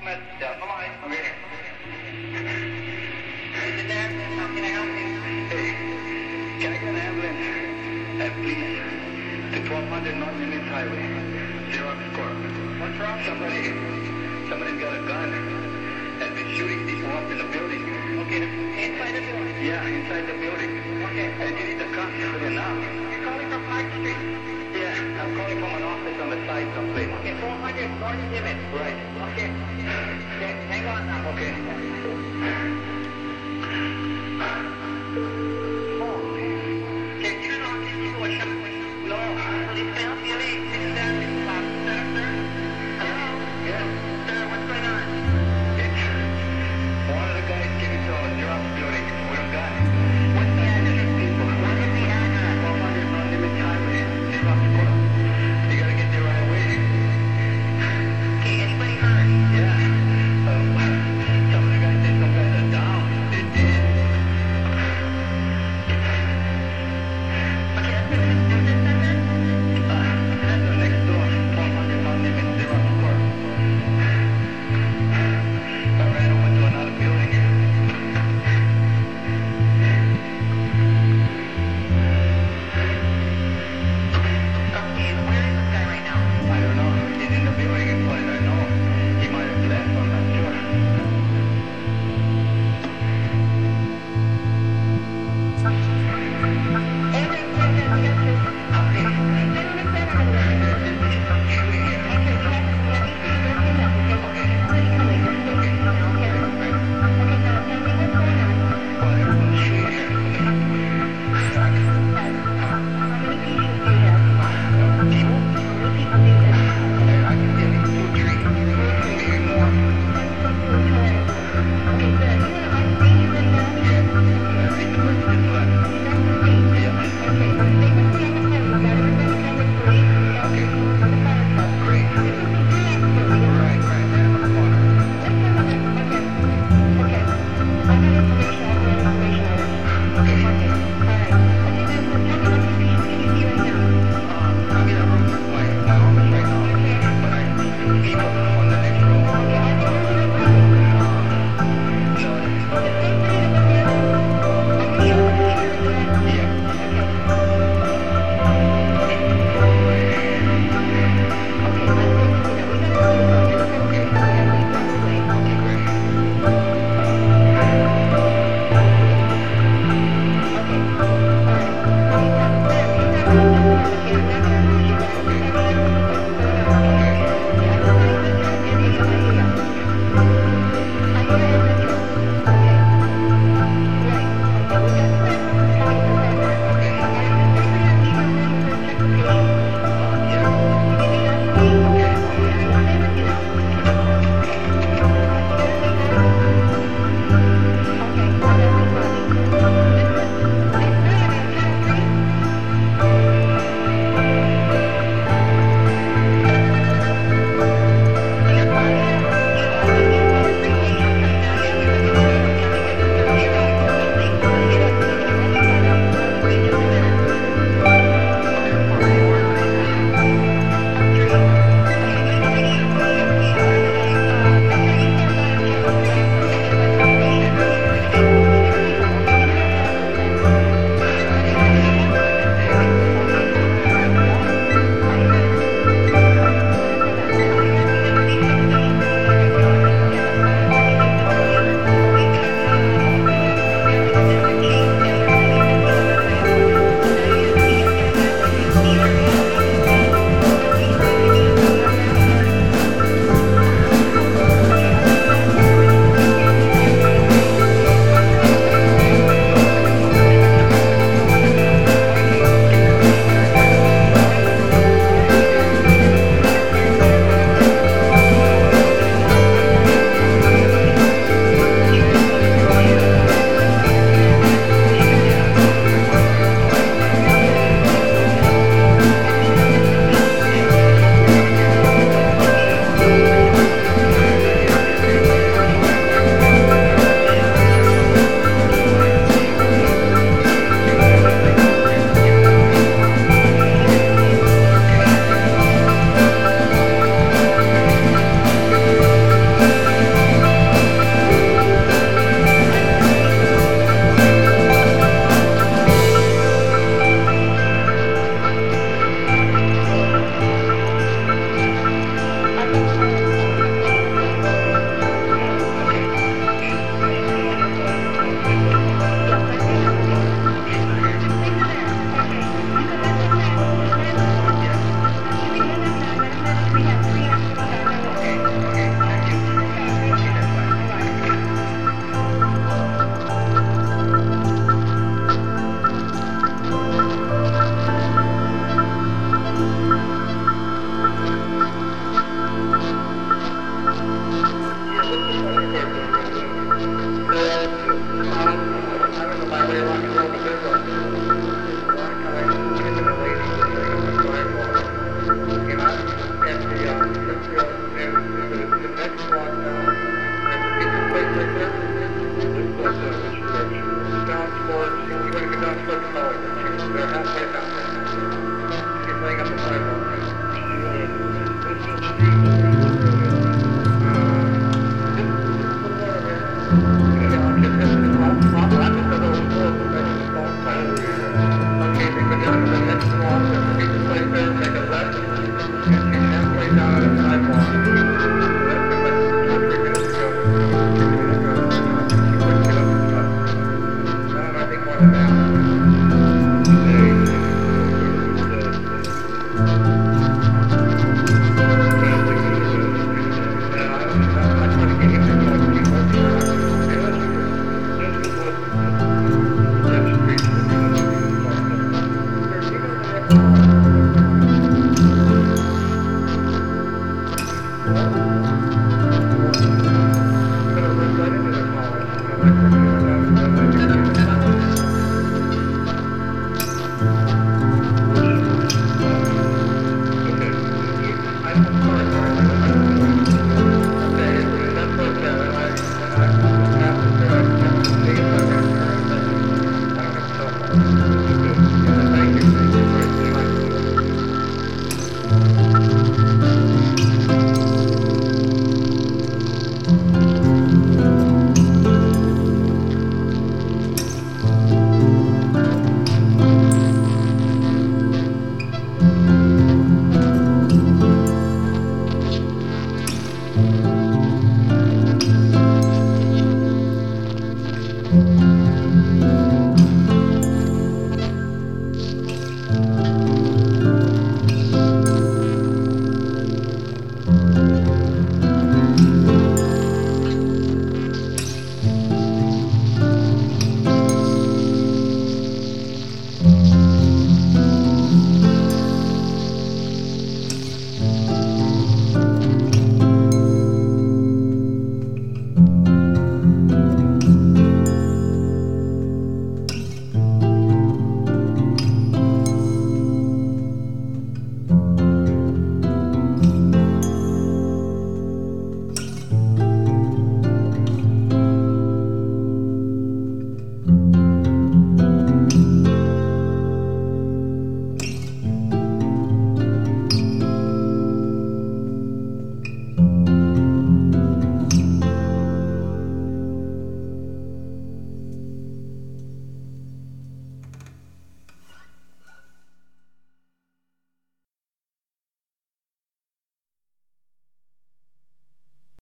moment. Down the line. Okay. Is it there? How can I help you? Hey, can I get an ambulance? And please, to 1200 North Indian Highway. Zero score. What's wrong? Somebody, somebody's got a gun and been shooting people up in the building. Okay, inside the building? Yeah, inside the building. Okay. And you need come here now. You're calling from Park Street? Yeah, I'm calling from an office side someplace. Okay, 400 North Dimmitt. Right. Okay. Okay, hang on now. Okay,